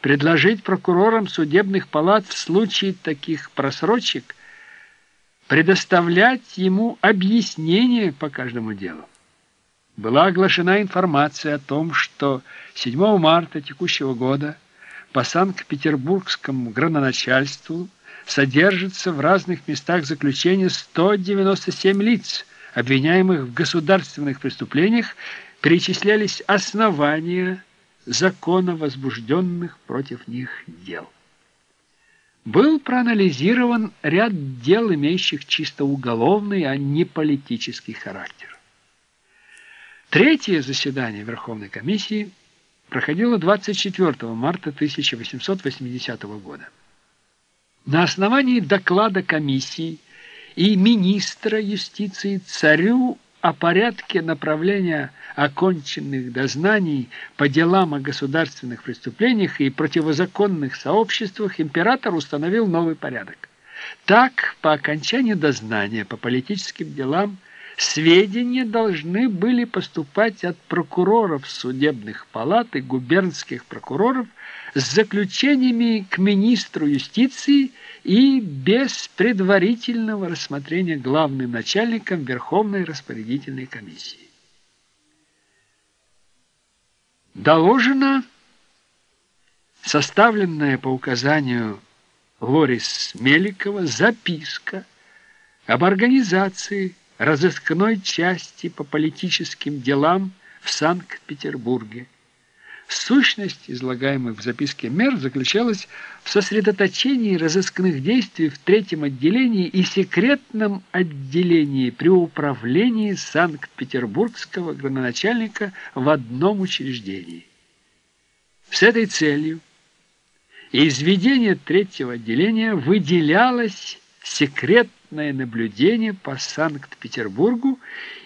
предложить прокурорам судебных палат в случае таких просрочек предоставлять ему объяснение по каждому делу. Была оглашена информация о том, что 7 марта текущего года по Санкт-Петербургскому градоначальству содержится в разных местах заключения 197 лиц, обвиняемых в государственных преступлениях, перечислялись основания закона возбужденных против них дел. Был проанализирован ряд дел, имеющих чисто уголовный, а не политический характер. Третье заседание Верховной комиссии проходило 24 марта 1880 года. На основании доклада комиссии и министра юстиции царю о порядке направления оконченных дознаний по делам о государственных преступлениях и противозаконных сообществах император установил новый порядок. Так, по окончании дознания по политическим делам сведения должны были поступать от прокуроров судебных палат и губернских прокуроров с заключениями к министру юстиции и без предварительного рассмотрения главным начальником Верховной распорядительной комиссии. Доложена составленная по указанию Лорис Меликова записка об организации разыскной части по политическим делам в Санкт-Петербурге. Сущность излагаемых в записке мер заключалась в сосредоточении разыскных действий в третьем отделении и секретном отделении при управлении Санкт-Петербургского градоначальника в одном учреждении. С этой целью из ведения третьего отделения выделялось секретное наблюдение по Санкт-Петербургу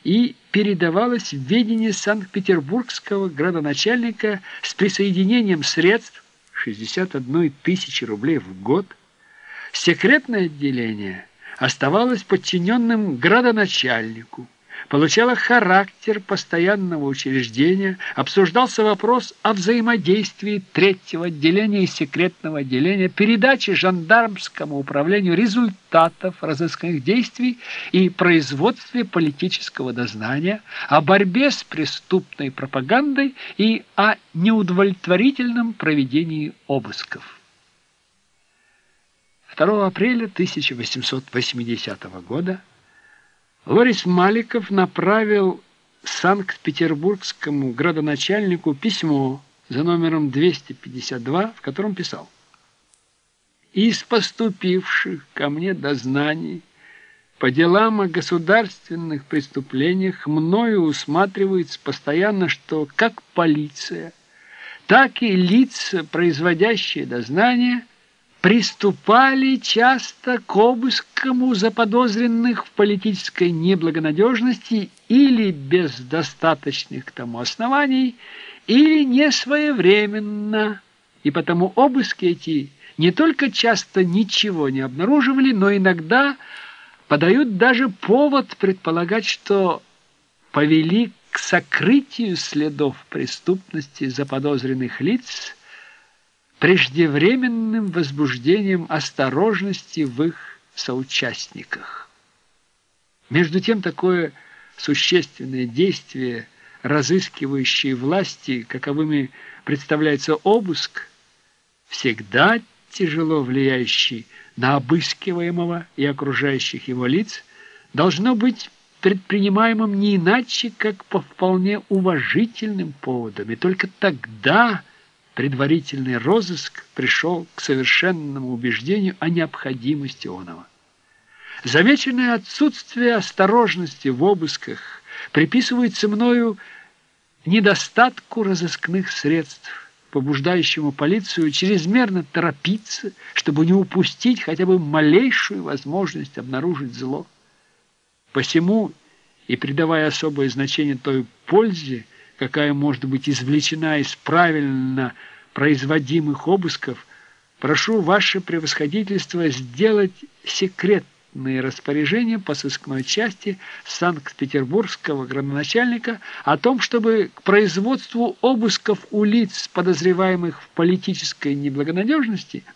и передавалось в ведение Санкт-Петербургского градоначальника с присоединением средств 61 тысячи рублей в год. Секретное отделение оставалось подчиненным градоначальнику получала характер постоянного учреждения, обсуждался вопрос о взаимодействии третьего отделения и секретного отделения, передаче жандармскому управлению результатов разыскных действий и производстве политического дознания, о борьбе с преступной пропагандой и о неудовлетворительном проведении обысков. 2 апреля 1880 года Лорис Маликов направил Санкт-Петербургскому градоначальнику письмо за номером 252, в котором писал «Из поступивших ко мне дознаний по делам о государственных преступлениях мною усматривается постоянно, что как полиция, так и лица, производящие дознания – приступали часто к обыскам заподозренных в политической неблагонадежности или без достаточных к тому оснований, или не своевременно, и потому обыски эти не только часто ничего не обнаруживали, но иногда подают даже повод предполагать, что повели к сокрытию следов преступности заподозренных лиц – преждевременным возбуждением осторожности в их соучастниках. Между тем, такое существенное действие разыскивающей власти, каковыми представляется обыск, всегда тяжело влияющий на обыскиваемого и окружающих его лиц, должно быть предпринимаемым не иначе, как по вполне уважительным поводам, и только тогда – предварительный розыск пришел к совершенному убеждению о необходимости оного. Замеченное отсутствие осторожности в обысках приписывается мною недостатку разыскных средств, побуждающему полицию чрезмерно торопиться, чтобы не упустить хотя бы малейшую возможность обнаружить зло. Посему и придавая особое значение той пользе, какая может быть извлечена из правильно производимых обысков, прошу ваше превосходительство сделать секрет секретные распоряжения по сыскной части Санкт-Петербургского градоначальника о том, чтобы к производству обысков у лиц, подозреваемых в политической неблагонадежности –